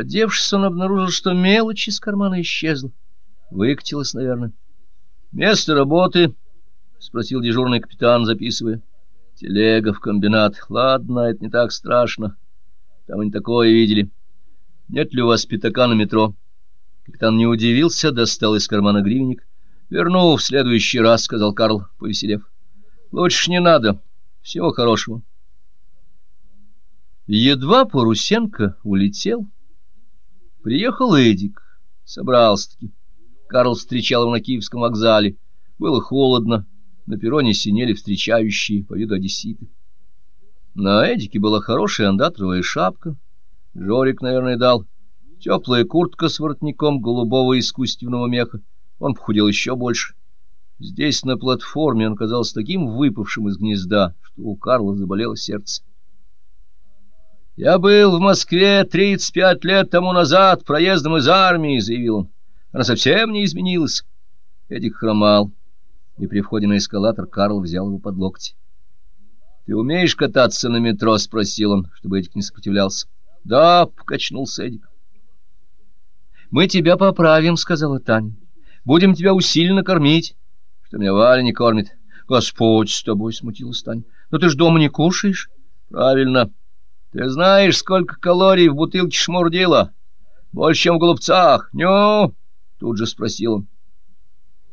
Одевшись, он обнаружил, что мелочь из кармана исчезла. Выкатилась, наверное. — Место работы? — спросил дежурный капитан, записывая. — Телега в комбинат. Ладно, это не так страшно. Там они такое видели. Нет ли у вас пятака на метро? Капитан не удивился, достал из кармана гривенник. — Верну в следующий раз, — сказал Карл, повеселев. — Лучше не надо. Всего хорошего. Едва Порусенко улетел, приехал Эдик, собрался-таки. Карл встречал его на Киевском вокзале. Было холодно, на перроне синели встречающие по виду одесситы. На Эдике была хорошая андатровая шапка. Жорик, наверное, дал. Теплая куртка с воротником голубого искусственного меха. Он похудел еще больше. Здесь, на платформе, он казался таким выпавшим из гнезда, что у Карла заболело сердце. «Я был в Москве 35 лет тому назад проездом из армии», — заявил он. «Она совсем не изменилась». Эдик хромал, и при входе на эскалатор Карл взял его под локти. «Ты умеешь кататься на метро?» — спросил он, чтобы Эдик не сопротивлялся. «Да», — покачнулся Эдик. «Мы тебя поправим», — сказала Таня. «Будем тебя усиленно кормить». «Что меня Валя не кормит?» «Господь с тобой», — смутилась Таня. «Но ты ж дома не кушаешь?» «Правильно. Ты знаешь, сколько калорий в бутылке шмурдила? Больше, чем в голубцах. Ню?» Тут же спросил он.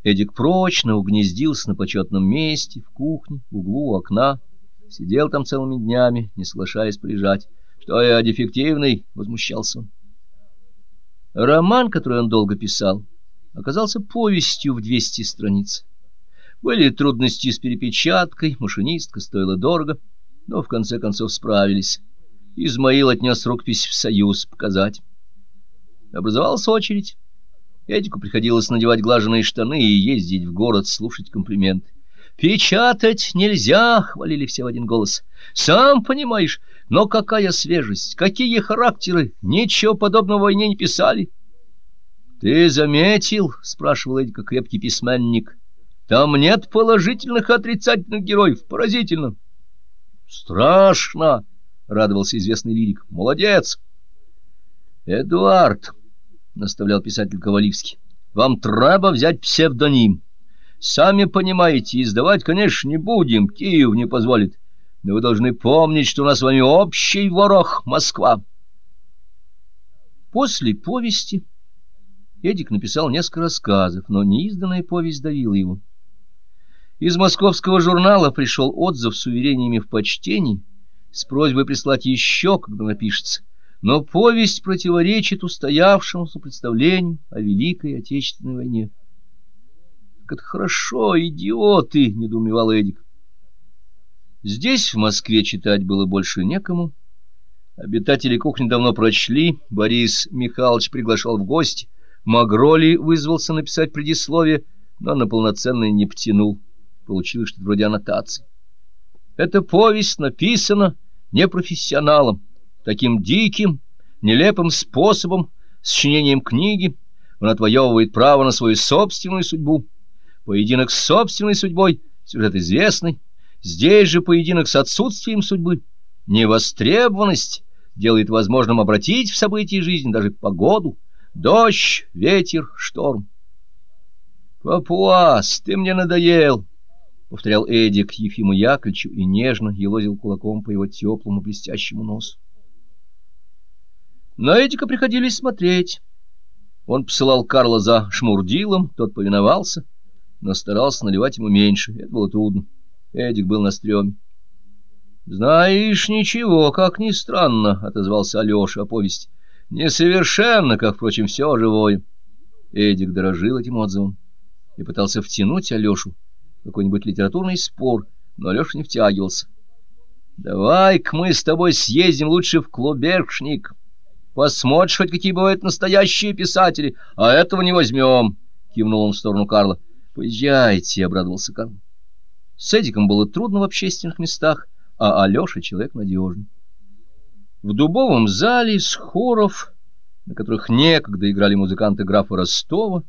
Эдик прочно угнездился на почетном месте, в кухне, в углу у окна. Сидел там целыми днями, не соглашаясь приезжать. «Что я дефективный?» — возмущался он. Роман, который он долго писал, оказался повестью в 200 страниц. Были трудности с перепечаткой, машинистка стоила дорого, но в конце концов справились. Измаил отнес рукопись в Союз показать. Образовалась очередь. Эдику приходилось надевать глаженные штаны и ездить в город слушать комплименты. «Печатать нельзя!» — хвалили все в один голос. «Сам понимаешь, но какая свежесть, какие характеры, ничего подобного войне не писали. — Ты заметил, — спрашивал Эдика крепкий письменник, — там нет положительных отрицательных героев, поразительно. — Страшно, — радовался известный лирик, — молодец. — Эдуард, — наставлял писатель Коваливский, — вам треба взять псевдоним. Сами понимаете, издавать, конечно, не будем, Киев не позволит. — но вы должны помнить, что у нас с вами общий ворох Москва. После повести Эдик написал несколько рассказов, но неизданная повесть давила его. Из московского журнала пришел отзыв с уверениями в почтении, с просьбой прислать еще, когда напишется, но повесть противоречит устоявшемуся представлению о Великой Отечественной войне. — Как это хорошо, идиоты! — недоумевал Эдик. Здесь, в Москве, читать было больше некому. Обитатели кухни давно прочли, Борис Михайлович приглашал в гости, Магроли вызвался написать предисловие, но на полноценное не потянул. Получилось что-то вроде аннотации. Эта повесть написана непрофессионалом, таким диким, нелепым способом, сочинением книги, он отвоевывает право на свою собственную судьбу. Поединок с собственной судьбой, сюжет известный, Здесь же поединок с отсутствием судьбы, невостребованность делает возможным обратить в события жизни даже погоду, дождь, ветер, шторм. «Папуас, ты мне надоел!» — повторял Эдик Ефиму Яковлевичу и нежно елозил кулаком по его теплому блестящему носу. На Эдика приходились смотреть. Он посылал Карла за шмурдилом, тот повиновался, но старался наливать ему меньше, это было трудно. Эдик был на стреме. — Знаешь, ничего, как ни странно, — отозвался Алеша о повести. — Несовершенно, как, впрочем, все живое. Эдик дорожил этим отзывом и пытался втянуть Алешу в какой-нибудь литературный спор, но Алеша не втягивался. — Давай-ка мы с тобой съездим лучше в клубершник. Посмотришь, хоть какие бывают настоящие писатели, а этого не возьмем, — кивнул он в сторону Карла. — Поезжайте, — обрадовался Карл. С Эдиком было трудно в общественных местах, а Алеша человек надежный. В дубовом зале с хоров, на которых некогда играли музыканты графа Ростова,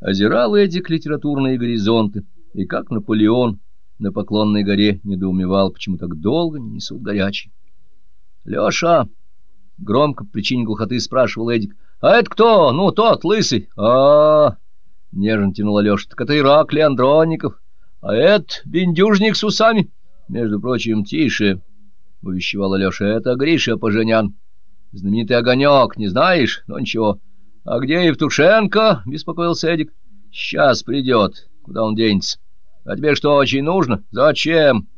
озирал Эдик литературные горизонты, и как Наполеон на Поклонной горе недоумевал, почему так долго не несут горячий. — Леша, Громко по причине глухоты спрашивал Эдик. «А это кто? Ну, тот, лысый». А -а -а, нежно тянул Алеша. «Так это Ираклий Андронников. А это бендюжник с усами». «Между прочим, тише», — увещевал Алеша. «Это Гриша Поженян. Знаменитый огонек, не знаешь? Ну, ничего». «А где Евтушенко?» — беспокоился Эдик. «Сейчас придет. Куда он денется? А тебе что, очень нужно? Зачем?»